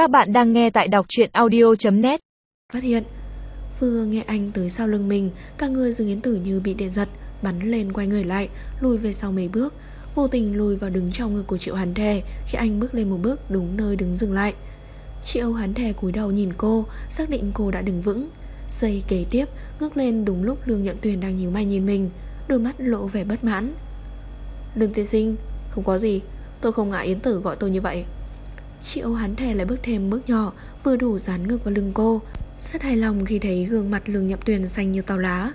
Các bạn đang nghe tại đọc truyện audio.net Phát hiện, Vừa nghe anh tới sau lưng mình, Cả người dừng yến tử như bị điện giật, Bắn lên quay người lại, Lùi về sau mấy bước. Vô tình lùi vào đứng trong ngực của Triệu Hán Thề Khi anh bước lên một bước đúng nơi đứng dừng lại. Triệu Hán Thề cúi đầu nhìn cô, Xác định cô đã đứng vững. Giây kế tiếp, ngước lên đúng lúc Lương Nhậm Tuyền đang nhíu mày nhìn mình, Đôi mắt lộ vẻ bất mãn. Đừng tiên sinh, Không có gì, Tôi không ngại Yến Tử gọi tôi như vậy. Triệu hắn thề lại bước thêm bước nhỏ, Vừa đủ dán ngực vào lưng cô. Rất hài lòng khi thấy gương mặt lương nhậm tuyền xanh như tàu lá.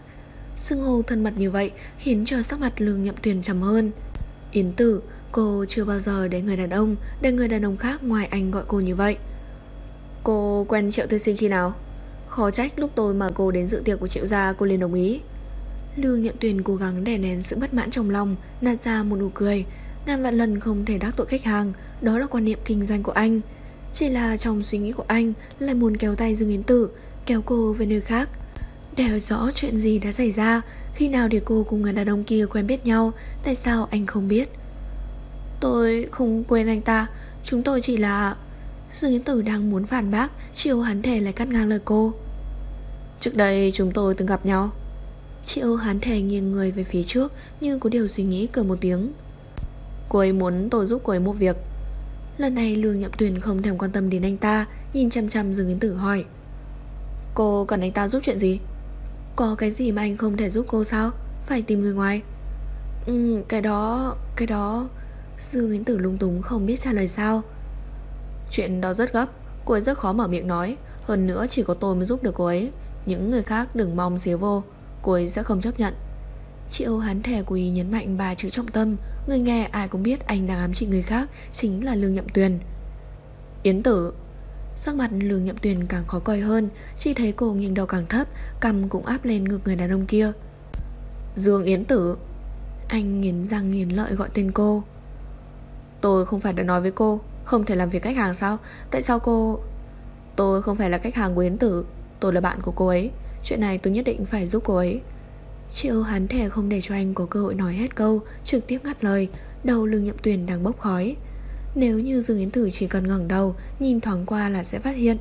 Sưng hô thân mật như vậy Khiến cho sắc mặt lương nhậm tuyền trầm hơn. Yến tử, Cô chưa bao giờ để người đàn ông, Để người đàn ông khác ngoài anh gọi cô như vậy. Cô quen Triệu Tư Sinh khi nào? Khó trách lúc tôi mà cô đến dự tiệc của Triệu gia, cô liền đồng ý. Lương Nhậm Tuyền cố gắng đè nén sự bất mãn trong lòng, Nạt ra một nụ cười. Ngàn vạn lần không thể đắc tội khách hàng, Đó là quan niệm kinh doanh của anh. Chỉ là trong suy nghĩ của anh, Lại muốn kéo tay Dương Yến Tử, Kéo cô về nơi khác. Để hỏi rõ chuyện gì đã xảy ra, Khi nào để cô cùng người đàn ông kia quen biết nhau, Tại sao anh không biết? Tôi không quên anh ta, Chúng tôi chỉ là Dương Yến Tử đang muốn phản bác Triệu hắn thể lại cắt ngang lời cô. Trước đây chúng tôi từng gặp nhau. Triệu hắn thể nghiêng người về phía trước, Nhưng có điều suy nghĩ cười một tiếng. Cô ấy muốn tôi giúp cô ấy một việc. Lần này Lương Nhậm Tuyền không thèm quan tâm đến anh ta, Nhìn chăm chăm Dương Yến Tử hỏi. Cô cần anh ta giúp chuyện gì? Có cái gì mà anh không thể giúp cô sao? Phải tìm người ngoài. Ừ cái đó Cái đó. Dương Yến Tử lung túng không biết trả lời sao. Chuyện đó rất gấp, Cô ấy rất khó mở miệng nói. Hơn nữa chỉ có tôi mới giúp được cô ấy. Những người khác đừng mong xía vô, Cô ấy sẽ không chấp nhận. Chị Âu Hán thẻ quý nhấn mạnh ba chữ trọng tâm. Người nghe ai cũng biết anh đang ám chỉ người khác Chính là Lương Nhậm Tuyền. Yến tử. Sắc mặt Lương Nhậm Tuyền càng khó coi hơn Chỉ thấy cô nghiêng đầu càng thấp Cầm cũng áp lên ngực người đàn ông kia. Dương Yến tử. Anh nghiến răng nghiến lợi gọi tên cô. Tôi không phải đã nói với cô, Không thể làm việc khách hàng sao? Tại sao cô? Tôi không phải là khách hàng của Yến tử, Tôi là bạn của cô ấy. Chuyện này tôi nhất định phải giúp cô ấy. Triệu hắn thề không để cho anh có cơ hội nói hết câu, Trực tiếp ngắt lời, Đầu lưng nhậm tuyển đang bốc khói. Nếu như Dương Yến Tử chỉ cần ngẩng đầu, Nhìn thoáng qua là sẽ phát hiện.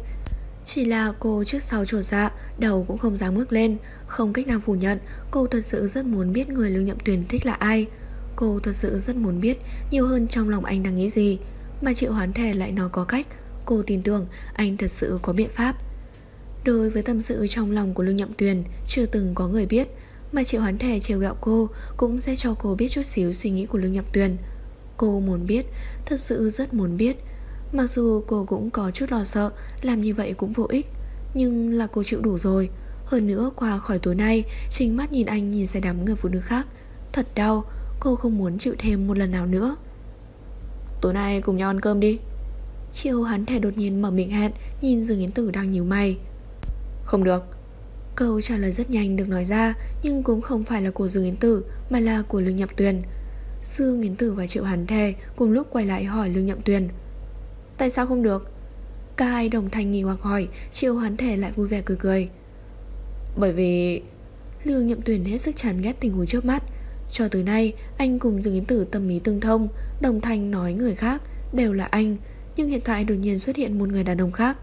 Chỉ là cô trước sau trột dạ Đầu cũng không dám bước lên. Không cách nào phủ nhận, Cô thật sự rất muốn biết người lương nhậm tuyển thích là ai. Cô thật sự rất muốn biết Nhiều hơn trong lòng anh đang nghĩ gì. Mà triệu hoán thề lại nói có cách. Cô tin tưởng, anh thật sự có biện pháp. Đối với tâm sự trong lòng của Lương Nhậm Tuyền, Chưa từng có người biết mà Triệu Hoán Thề trêu gạo cô Cũng sẽ cho cô biết chút xíu suy nghĩ của Lương nhập Tuyền. Cô muốn biết, Thật sự rất muốn biết. Mặc dù cô cũng có chút lo sợ, Làm như vậy cũng vô ích, Nhưng là cô chịu đủ rồi. Hơn nữa, qua khỏi tối nay, Chính mắt nhìn anh nhìn xe đám người phụ nữ khác. Thật đau, Cô không muốn chịu thêm một lần nào nữa. Tối nay cùng nhau ăn cơm đi. Triệu hắn thẻ đột nhiên mở miệng hẹn, Nhìn Dương Yến Tử đang nhíu mày. Không được. Câu trả lời rất nhanh được nói ra, Nhưng cũng không phải là của Dương Yến Tử, Mà là của Lương Nhậm Tuyền. Dương Yến Tử và Triệu Hàn Thề Cùng lúc quay lại hỏi Lương Nhậm Tuyền, Tại sao không được? Cả hai đồng thanh nghi hoặc hỏi, Triệu Hàn Thề lại vui vẻ cười cười. Bởi vì Lương Nhậm Tuyền hết sức chán ghét tình huống trước mắt. Cho tới nay, Anh cùng Dương Yến Tử tâm ý tương thông, Đồng thanh nói người khác Đều là anh, Nhưng hiện tại đột nhiên xuất hiện một người đàn ông khác.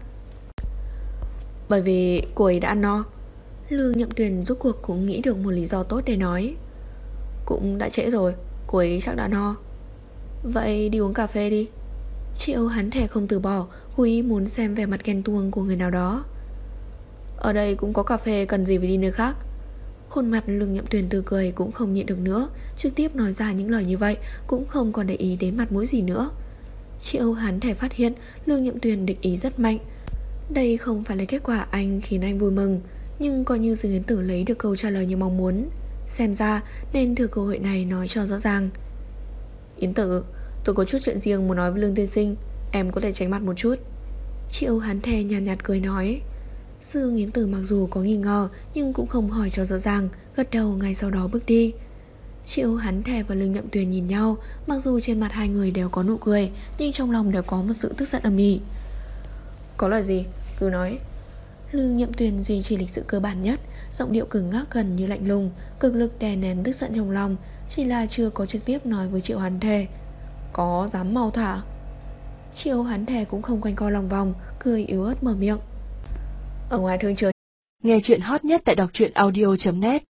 Bởi vì cô ấy đã ăn no. Lương Nhậm Tuyền rốt cuộc cũng nghĩ được một lý do tốt để nói. Cũng đã trễ rồi, Cô ấy chắc đã no. Vậy đi uống cà phê đi. Triệu hắn thẻ không từ bỏ cô ý muốn xem vẻ mặt ghen tuông của người nào đó. Ở đây cũng có cà phê, Cần gì phải đi nơi khác? Khuôn mặt lương nhậm tuyền từ cười cũng không nhịn được nữa, Trực tiếp nói ra những lời như vậy, Cũng không còn để ý đến mặt mũi gì nữa. Triệu hắn thẻ phát hiện Lương nhậm tuyền địch ý rất mạnh. Đây không phải là kết quả anh khiến anh vui mừng nhưng coi như Dương Yến Tử lấy được câu trả lời như mong muốn. Xem ra nên thừa cơ hội này nói cho rõ ràng. Yến Tử Tôi có chút chuyện riêng muốn nói với Lương Tiên Sinh. Em có thể tránh mặt một chút. Chị Âu hắn thề nhàn nhạt, nhạt cười nói. Dương Yến Tử mặc dù có nghi ngờ Nhưng cũng không hỏi cho rõ ràng Gật đầu ngay sau đó bước đi. Chị Âu hắn thề và Lương Nhậm Tuyền nhìn nhau Mặc dù trên mặt hai người đều có nụ cười Nhưng trong lòng đều có một sự tức giận âm ỉ. Có lời gì? Cứ nói. Lương Nhậm Tuyền duy trì lịch sự cơ bản nhất, Giọng điệu cứng ngắc gần như lạnh lùng, Cực lực đè nén tức giận trong lòng, Chỉ là chưa có trực tiếp nói với Triệu Hoàn Thề. Có dám mau thả? Triệu hắn thề cũng không quanh co lòng vòng, Cười yếu ớt mở miệng. Ở ngoài thương trường Nghe chuyện hot nhất tại đọc truyện audio.net